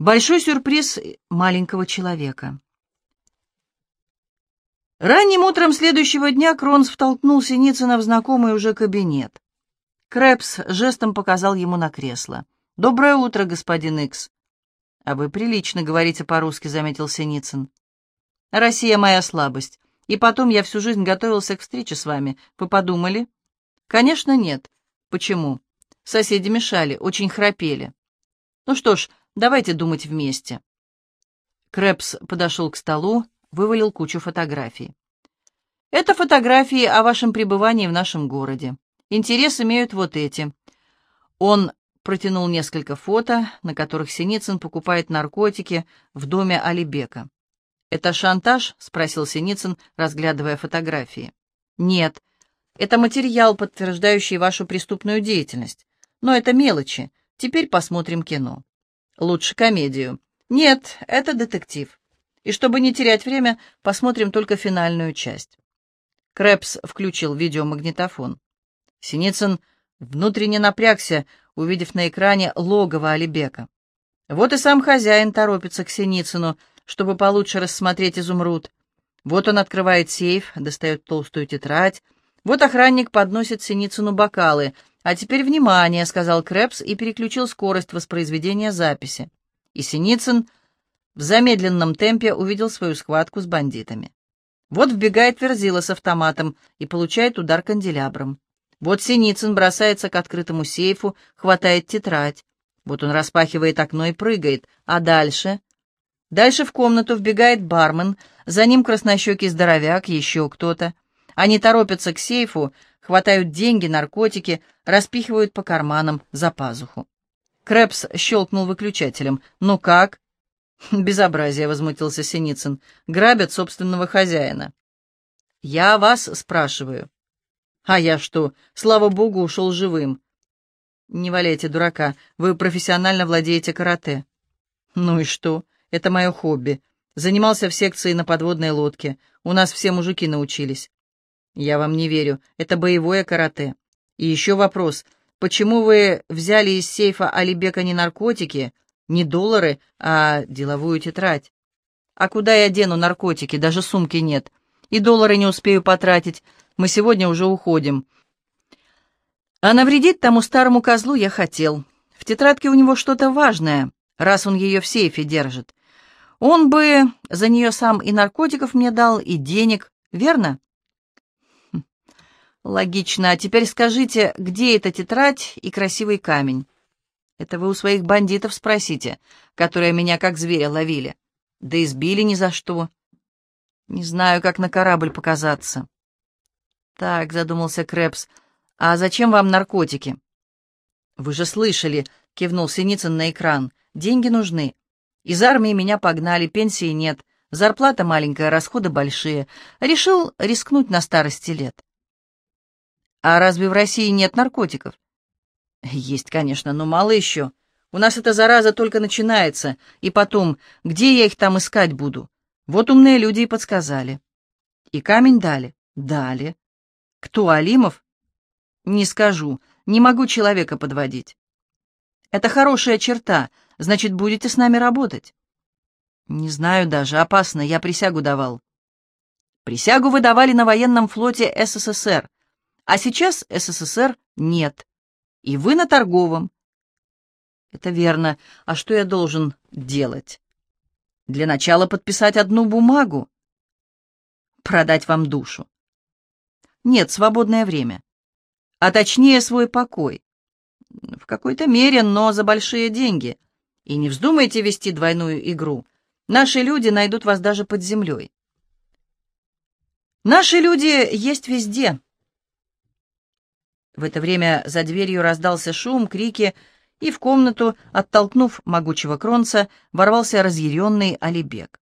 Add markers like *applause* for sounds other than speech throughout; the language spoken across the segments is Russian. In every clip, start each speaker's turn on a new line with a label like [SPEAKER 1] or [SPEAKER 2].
[SPEAKER 1] Большой сюрприз маленького человека. Ранним утром следующего дня Кронс втолкнул Синицына в знакомый уже кабинет. Крэпс жестом показал ему на кресло. «Доброе утро, господин Икс». «А вы прилично говорите по-русски», — заметил Синицын. «Россия — моя слабость. И потом я всю жизнь готовился к встрече с вами. Вы подумали?» «Конечно, нет. Почему?» «Соседи мешали, очень храпели». «Ну что ж, Давайте думать вместе». Крэпс подошел к столу, вывалил кучу фотографий. «Это фотографии о вашем пребывании в нашем городе. Интерес имеют вот эти». Он протянул несколько фото, на которых Синицын покупает наркотики в доме Алибека. «Это шантаж?» — спросил Синицын, разглядывая фотографии. «Нет, это материал, подтверждающий вашу преступную деятельность. Но это мелочи. Теперь посмотрим кино». Лучше комедию. Нет, это детектив. И чтобы не терять время, посмотрим только финальную часть. Крэпс включил видеомагнитофон. Синицын внутренне напрягся, увидев на экране логово Алибека. Вот и сам хозяин торопится к Синицыну, чтобы получше рассмотреть изумруд. Вот он открывает сейф, достает толстую тетрадь. Вот охранник подносит Синицыну бокалы — «А теперь внимание», — сказал Крэпс и переключил скорость воспроизведения записи. И Синицын в замедленном темпе увидел свою схватку с бандитами. Вот вбегает Верзила с автоматом и получает удар канделябром. Вот Синицын бросается к открытому сейфу, хватает тетрадь. Вот он распахивает окно и прыгает. А дальше? Дальше в комнату вбегает бармен, за ним краснощекий здоровяк, еще кто-то. Они торопятся к сейфу, хватают деньги, наркотики, распихивают по карманам за пазуху. Крэпс щелкнул выключателем. «Ну как?» *laughs* «Безобразие», — возмутился Синицын. «Грабят собственного хозяина». «Я вас спрашиваю». «А я что? Слава богу, ушел живым». «Не валяйте дурака. Вы профессионально владеете карате». «Ну и что? Это мое хобби. Занимался в секции на подводной лодке. У нас все мужики научились». «Я вам не верю. Это боевое карате. И еще вопрос. Почему вы взяли из сейфа Алибека не наркотики, не доллары, а деловую тетрадь? А куда я дену наркотики? Даже сумки нет. И доллары не успею потратить. Мы сегодня уже уходим». А навредить тому старому козлу я хотел. В тетрадке у него что-то важное, раз он ее в сейфе держит. Он бы за нее сам и наркотиков мне дал, и денег, верно? Логично. А теперь скажите, где эта тетрадь и красивый камень? Это вы у своих бандитов спросите, которые меня как зверя ловили. Да избили ни за что. Не знаю, как на корабль показаться. Так, задумался Крэпс. А зачем вам наркотики? Вы же слышали, кивнул Синицын на экран. Деньги нужны. Из армии меня погнали, пенсии нет. Зарплата маленькая, расходы большие. Решил рискнуть на старости лет. А разве в России нет наркотиков? Есть, конечно, но мало еще. У нас эта зараза только начинается. И потом, где я их там искать буду? Вот умные люди и подсказали. И камень дали? Дали. Кто, Алимов? Не скажу. Не могу человека подводить. Это хорошая черта. Значит, будете с нами работать? Не знаю даже. Опасно. Я присягу давал. Присягу вы давали на военном флоте СССР. А сейчас СССР нет. И вы на торговом. Это верно. А что я должен делать? Для начала подписать одну бумагу. Продать вам душу. Нет, свободное время. А точнее, свой покой. В какой-то мере, но за большие деньги. И не вздумайте вести двойную игру. Наши люди найдут вас даже под землей. Наши люди есть везде. В это время за дверью раздался шум, крики, и в комнату, оттолкнув могучего кронца, ворвался разъяренный Алибек.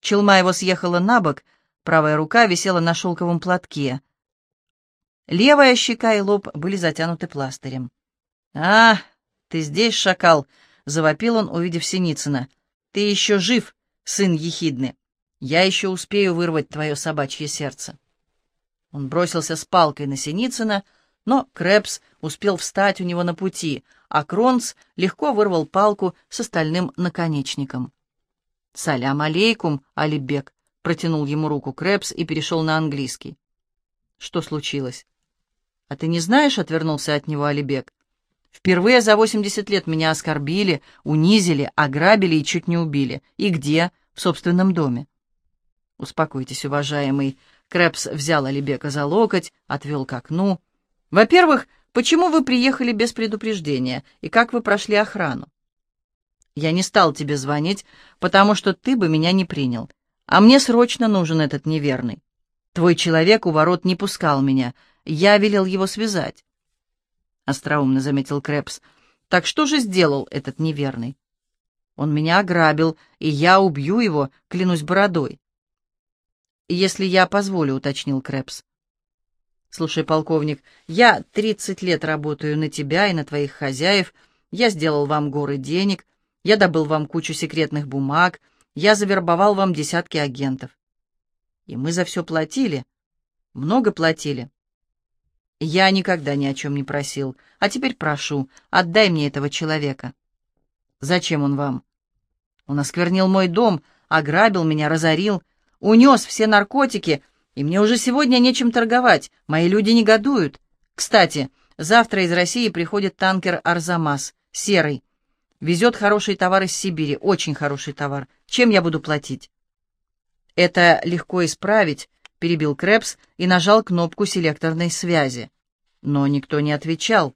[SPEAKER 1] Челма его съехала на бок, правая рука висела на шелковом платке. Левая щека и лоб были затянуты пластырем. «А, ты здесь, шакал!» — завопил он, увидев Синицына. «Ты еще жив, сын ехидный. Я еще успею вырвать твое собачье сердце». Он бросился с палкой на Синицына, — но Крэпс успел встать у него на пути, а Кронс легко вырвал палку со стальным наконечником. «Салям алейкум, Алибек», — протянул ему руку Крэпс и перешел на английский. «Что случилось?» «А ты не знаешь?» — отвернулся от него Алибек. «Впервые за восемьдесят лет меня оскорбили, унизили, ограбили и чуть не убили. И где? В собственном доме». «Успокойтесь, уважаемый». Крэпс взял Алибека за локоть, отвел к окну. «Во-первых, почему вы приехали без предупреждения, и как вы прошли охрану?» «Я не стал тебе звонить, потому что ты бы меня не принял. А мне срочно нужен этот неверный. Твой человек у ворот не пускал меня. Я велел его связать. Остроумно заметил Крэпс. Так что же сделал этот неверный? Он меня ограбил, и я убью его, клянусь бородой. Если я позволю, уточнил Крэпс. Слушай, полковник, я тридцать лет работаю на тебя и на твоих хозяев. Я сделал вам горы денег, я добыл вам кучу секретных бумаг, я завербовал вам десятки агентов. И мы за все платили. Много платили. Я никогда ни о чем не просил. А теперь прошу, отдай мне этого человека. Зачем он вам? Он осквернил мой дом, ограбил меня, разорил, унес все наркотики, и мне уже сегодня нечем торговать. Мои люди негодуют. Кстати, завтра из России приходит танкер «Арзамас», серый. Везет хороший товар из Сибири, очень хороший товар. Чем я буду платить?» «Это легко исправить», — перебил Крэпс и нажал кнопку селекторной связи. Но никто не отвечал.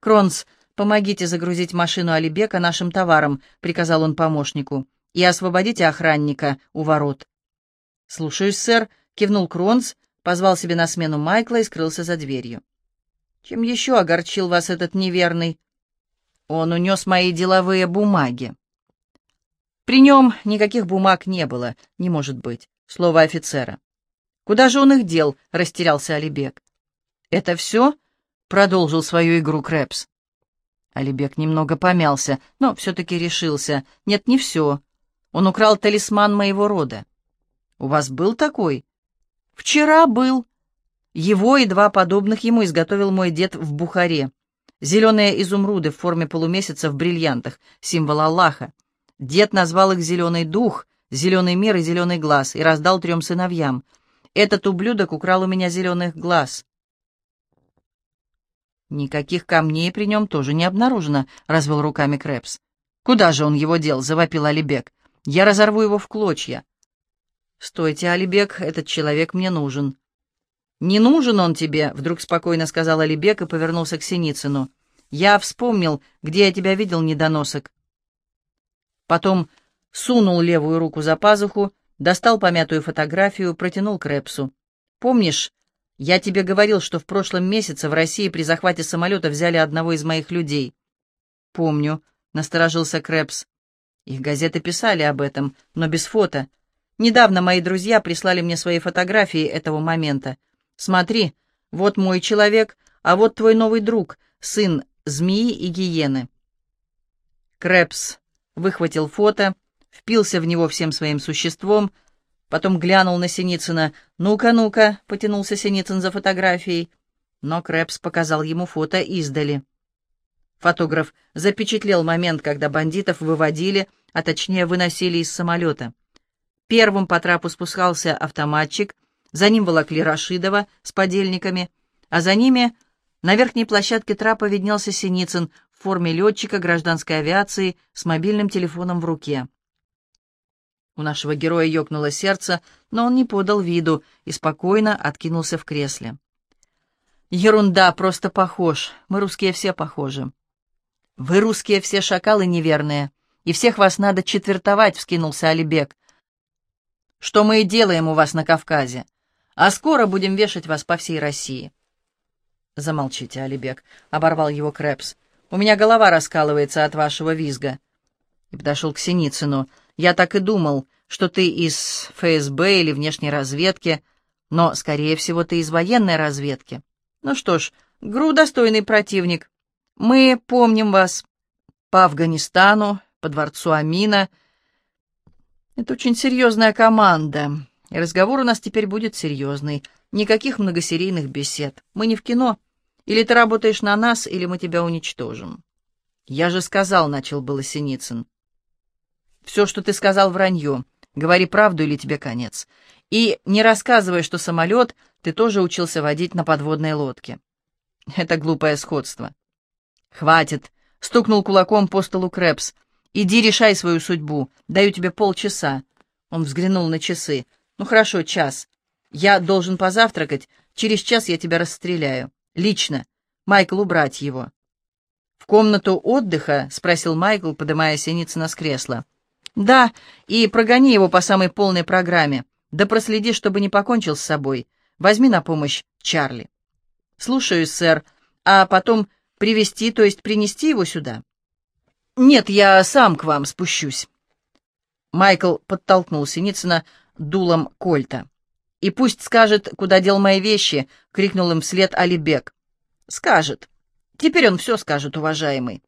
[SPEAKER 1] «Кронс, помогите загрузить машину Алибека нашим товаром», — приказал он помощнику, — «и освободите охранника у ворот». «Слушаюсь, сэр», — кивнул Кронс, позвал себе на смену Майкла и скрылся за дверью. «Чем еще огорчил вас этот неверный?» Он унес мои деловые бумаги. При нем никаких бумаг не было, не может быть. Слово офицера. Куда же он их дел? Растерялся Алибек. Это все? Продолжил свою игру Крэпс. Алибек немного помялся, но все-таки решился. Нет, не все. Он украл талисман моего рода. У вас был такой? Вчера был. Его и два подобных ему изготовил мой дед в Бухаре. Зеленые изумруды в форме полумесяца в бриллиантах, символ Аллаха. Дед назвал их «Зеленый дух», «Зеленый мир» и «Зеленый глаз» и раздал трем сыновьям. Этот ублюдок украл у меня зеленых глаз. Никаких камней при нем тоже не обнаружено, — развел руками Крэпс. Куда же он его дел? — завопил Алибек. Я разорву его в клочья. Стойте, Алибек, этот человек мне нужен. «Не нужен он тебе», — вдруг спокойно сказал Алибек и повернулся к Синицыну. «Я вспомнил, где я тебя видел, недоносок». Потом сунул левую руку за пазуху, достал помятую фотографию, протянул Крэпсу. «Помнишь, я тебе говорил, что в прошлом месяце в России при захвате самолета взяли одного из моих людей?» «Помню», — насторожился Крэпс. «Их газеты писали об этом, но без фото. Недавно мои друзья прислали мне свои фотографии этого момента. Смотри, вот мой человек, а вот твой новый друг, сын змеи и гиены. Крэпс выхватил фото, впился в него всем своим существом, потом глянул на Синицына. «Ну-ка, ну-ка», — потянулся Синицын за фотографией. Но Крэпс показал ему фото издали. Фотограф запечатлел момент, когда бандитов выводили, а точнее выносили из самолета. Первым по трапу спускался автоматчик — за ним волокли Рашидова с подельниками, а за ними на верхней площадке трапа виднелся Синицын в форме летчика гражданской авиации с мобильным телефоном в руке. У нашего героя ёкнуло сердце, но он не подал виду и спокойно откинулся в кресле. «Ерунда, просто похож. Мы русские все похожи». «Вы русские все шакалы неверные, и всех вас надо четвертовать», — вскинулся Алибек. «Что мы и делаем у вас на Кавказе а скоро будем вешать вас по всей России». «Замолчите, Алибек», — оборвал его Крэпс. «У меня голова раскалывается от вашего визга». И подошел к Синицыну. «Я так и думал, что ты из ФСБ или внешней разведки, но, скорее всего, ты из военной разведки. Ну что ж, ГРУ достойный противник. Мы помним вас по Афганистану, по дворцу Амина. Это очень серьезная команда. И разговор у нас теперь будет серьезный. Никаких многосерийных бесед. Мы не в кино. Или ты работаешь на нас, или мы тебя уничтожим». «Я же сказал», — начал было Синицын. «Все, что ты сказал, вранье. Говори правду, или тебе конец. И не рассказывай, что самолет ты тоже учился водить на подводной лодке. Это глупое сходство». «Хватит», — стукнул кулаком по столу Крэпс. «Иди решай свою судьбу. Даю тебе полчаса». Он взглянул на часы. «Ну хорошо, час. Я должен позавтракать. Через час я тебя расстреляю. Лично. Майкл, убрать его». «В комнату отдыха?» — спросил Майкл, подымая Синицына с кресла. «Да, и прогони его по самой полной программе. Да проследи, чтобы не покончил с собой. Возьми на помощь Чарли». «Слушаюсь, сэр. А потом привести, то есть принести его сюда?» «Нет, я сам к вам спущусь». Майкл подтолкнул Синицына дулом кольта. «И пусть скажет, куда дел мои вещи!» — крикнул им вслед Алибек. «Скажет. Теперь он все скажет, уважаемый».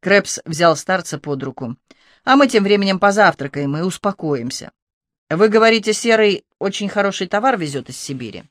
[SPEAKER 1] Крэпс взял старца под руку. «А мы тем временем позавтракаем и успокоимся. Вы говорите, Серый очень хороший товар везет из Сибири?»